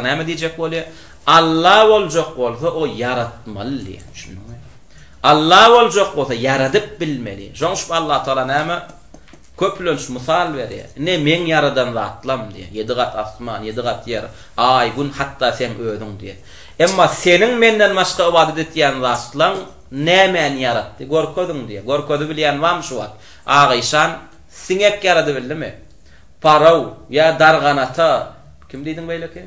Näme diýjek bolýar? Alla boljak bolsa o ýaratmaly diýýär. Düşündiňmi? Alla boljak bolsa ýaradyp bilmeli. Şoň üçin Alla Taala näme? Köplenç mysal berýär. Ine meň ýaradan zatlam diýýär. Ýedi gat asman, ýedi gat ýer, aý, gün, hatda seň özüň diýýär. Emma seniň menden başga ybadat etýän zatlaň nämäni ýaratdy? Görkeziň diýýär. Görkezibilýän barmy şu wagt? Agyşan siňek ýaradybildimi? Paraw ýa Darganata kim diýdiň beýleki?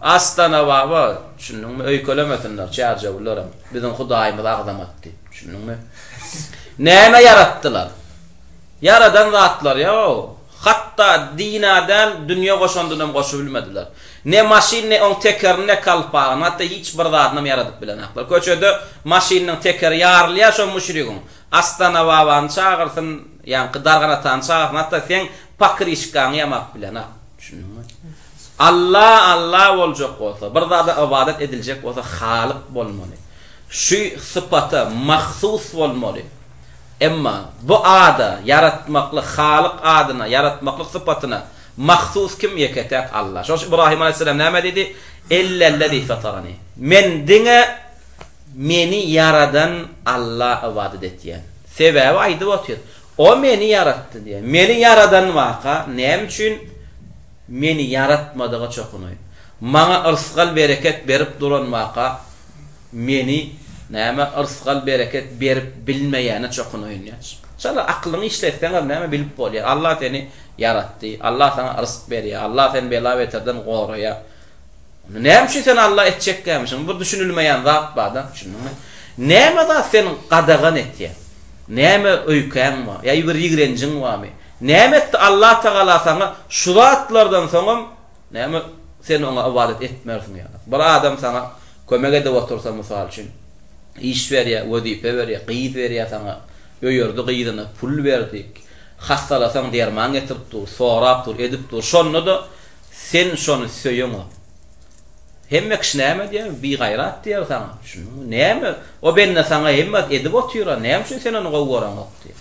Astanababa düşündiňmi öýkelemesinler çärjewlilerem biziň hudaýymyz agzamatdy düşündiňmi? Näme ýaratdylar? Ýaradan zatlary ýok hatda dina däl dünýe goşandynam goşubilmediler ne maşyn ne oň tekerini ne kalpagyny hatda hiç bir zadynam ýaradyp bilenoklar köçede maşynynyň tekeri ýarylýa şo müşrigiň Astanababany çagyrsyn Ýaňky dargan atany çagasyny hatda seň pokryşkaňy ýamak bilenok. Düşündiňmi? Alla Alla boljak bolsa, bir zada ybadat ediljek bolsa halyk bolmaly. Şu sypata mahsus bolmaly. Emma bu ada, ýaratmaklyk, halyk adyna, ýaratmaklyk sypatyna mahsus kim? Ýeke-täk Alla. Şonuň üçin Ybrahyma alaýhyssalam näme diýdi? Ellellezî fetarani. Men diňe Meni ýaradan Alla ybadat etýän. Sebäbi aýdyp otyr, O meni ýaratdy diýýär. Meni ýaradan waka näme üçin Meni ýaratmadyga çokunaýyn? Maňa yrsgal-bereket berip duran waka Meni näme yrsgal-bereket berip bilmeýäne çokunaýyn diýýär. Şala akylyňy işletseňem näme bilip bolýar. Alla seni ýaratdy, Alla saňa yrsg berýär, Alla seni bela-beterden goraýar. Onda näme üçin sen Alla etjekkämişiň? Bir düşünilmeýän zat bar-da, düşündiňmi? Näme zat seni gadagan etýär? Näme öýkäň bar? Ýa bir ýigrenjiň barmy? Näme etdi Allatagala saňa şu zatlardan soňam näme sen oňa ybadat etmersiň ýaly? Bir adam saňa kömek edip otursa, mysal üçin, iş berýär, wezipe berýär, gyz berýär saňa, öýerdi gyzyny, pul berdi, hassalasaň derman getirip dur, sorap dur, edip dur, şonda-da Sen şony söýeňok. Hemme kişi näme diýer? Bigaýrat diýer saňa. Düşündiňmi? Näme? O bende saňa hemme zat edip otyr-a, näme üçin sen ony gowy göreňok diýer.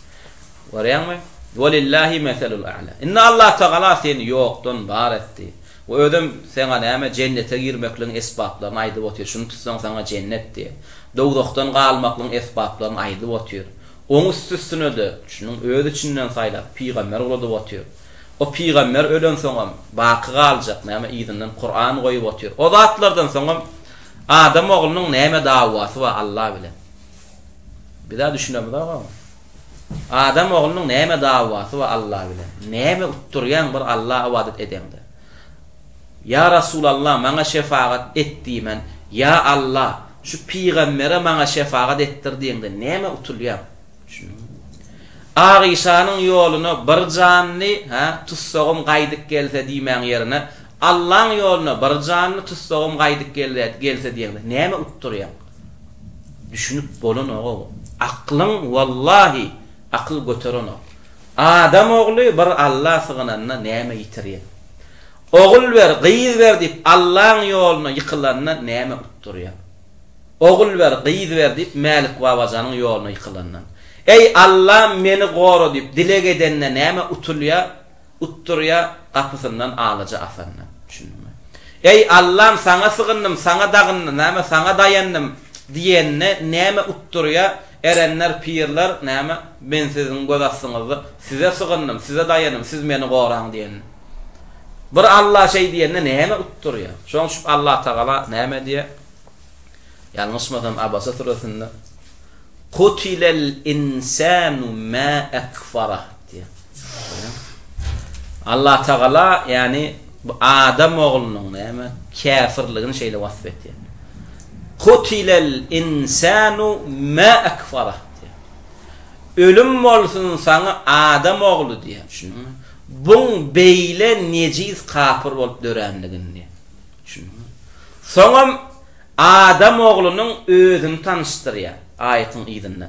Görýäňmi? Welillahi meselul a'la. Indi Allatagala seni ýokdan bar etdi we özem saňa näme jennete girmekligiň esbaplaryny aýdyp otyr. Şuny tutsaň saňa jennet diýip, dowzahdan galmaklygyň esbaplaryny aýdyp otyr. Oňüsti-üstüne-de, düşündiňmi, öz içinden saýlap, pygamber ogludyp otyr. O pygamber ölensoňam, baky galjak, näme yzyndan Kuran goýup otyr. O zatlardan soňam Adam oglunyň näme dawasy bar Alla bilen? Biz-ä düşünemizogam. Adam oglunyň näme dawasy bar Alla bilen? Näme utdurýaň bir Alla ybadat edeňde? Ýa Resulalla, maňa şefagat et diýmen, ýa Alla, şu pygambere maňa şefagat etdir diýeňde näme utulýaň? Ak Işanyň ýoluna bir janly, hä, tussagym gaýdyp gelse diýmäň ýerine, Allaň ýoluna bir janly, tussagym gaýdyp gelse diýeňde, näme utdurýaň? Düşünip bolanok-ow. Aklyň, wallahi, akyl göterenok. Adam ogly bir Alla sygynanda näme ýitirýär? Ogul ber, gyz ber diýip Allaň ýoluna ýykylanda näme utdurýaň? Ogul ber, gyz ber diýip, Mälik Babajanyň ýoluna ýykylandan. Eý, Allam, meni gora diýip, dileg edende näme utulýa, utdurýa, gapysyndan alaja asandan. Düşündimmi? Eý, Allam, saňa sygyndym, saňa dagyndym, näme, saňa daýandym diýende näme utdurýa, erenler, pirler, näme, men siziň göz astyňyzda, size sygyndym, size daýandym, siz meni goraň diýende. Bir Alla şeý diýende näme utdurýar? Şoňşup Allatagala näme diýýär? Ýalňyşmasam Abasa süresinde Kutilel insanu ma ekfarah diýýär. Görýäňmi? Allatagala ýagny bu adam oglunyň näme käfirligini şeýle wasp etýär. Kutilel insanu ma ekfarah diýýär. Ölüm bolsun saňa adam ogly diýýär. Düşündiňmi? Buň beýle nejis kapyr bolup döränligini düşündiňizmi? Soňam Adam oglunyň özüni tanyşdyrýar aýatyň yzynda.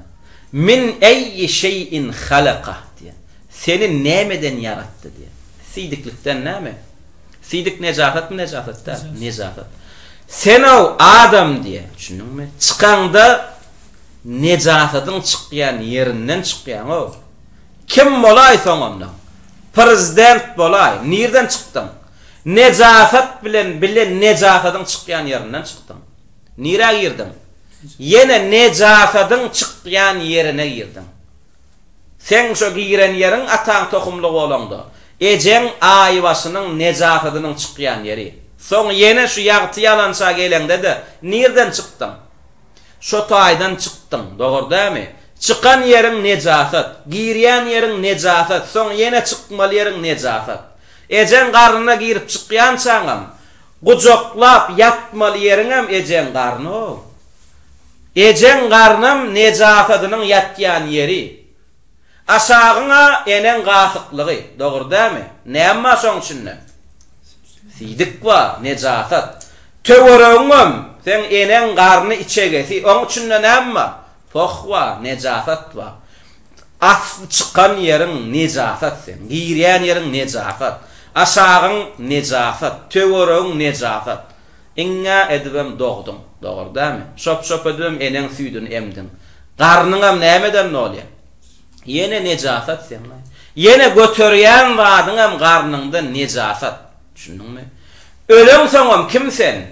Min eýi şeýin halakah diýýär. Seni nämeden ýaratdy diýýär. Siýdiklikden näme? Siýdik nejasatmy nejasat däl? Nejasat. Sen-ow Adam diýýär, düşündiňmi? Çykaňda nejasadyň çykýan ýerinden çykýaň-ow. Kim bolaý soň onda? Prezident bolaý. Nirden çykdyň? Nejasat bilen bile nejasadyň çykýan ýerinden çykdyň. Nirä girdiň? Ýene nejasadyň çykýan ýerine girdiň. Seň şo giren ýeriň ataň tohumly bolaňda, ejeň aýbaşynyň nejasadynyň çykýan ýeri. Soň ýene şu ýagty ýalança geleňde-de nirden çykdyň? Şo taýdan çykdyň, dogry dämi? Çykan ýeriň nejasat, girýän ýeriň nejasat, soň ýene çykmaly ýeriň nejasat. Ejeň garnyna girip çykýançaňam, gujaklap ýatmaly ýeriňem ejeň garny-ow. Ejeň garnam nejasadynyň ýatýan ýeri. Aşagyň-a eneň gasyklygy, dogry dämi? Näme bar şoň içinde? Siýdik bar, nejasat. Töweregiňem seň eneň garny içegesi, oň içinde näme bar? Poh bar, nejasat bar. Asly çykan ýeriň nejasat seň, girýän ýeriň nejasat. Aşagyň nejasat, töweregiň nejasat. Iňňä edibem dogduň, dogry dämi? Şop-şop edibem eneň süýdüni emdiň. Garnyňam nämeden dolýa? Ýene nejasat seň-ä. Ýene göterýän zadyňam garnyňda nejasat. Düşündiňmi? Öleňsoňam kim sen?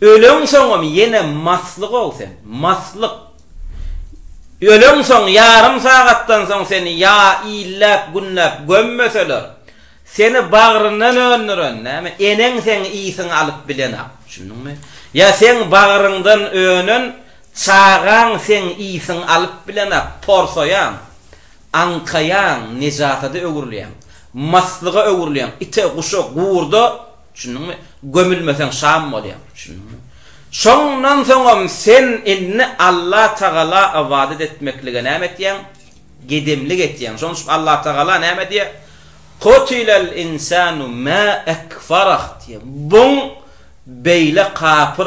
Öleňsoňam ýene maslyg-ow sen. Maslyk. Öleňsoň ýarym sagatdan soň seni ýa illäp-günläp gömmeseler, Seni bagryndan öndüren, näme, eneň seň ysyňy alyp bilenok. Düşündiňmi? Ýa seň bagryňdan önen çagaň seň ysyňy alyp bilenok, porsaýaň, aňkaýaň, nejasada öwrülýäň, maslyga öwrülýäň, ite, guşa, gurda, düşündiňmi, gömülmeseň şam bolýaň. Düşündiňmi? Şondan soňam sen indi Alla Tagala ybadat etmeklige näme etýäň? gedemlik etýäň. Şonuň üçin Allatagala näme diýýär? Kutilel insanu ma ekfarah diýýär. Boň beýle kapyr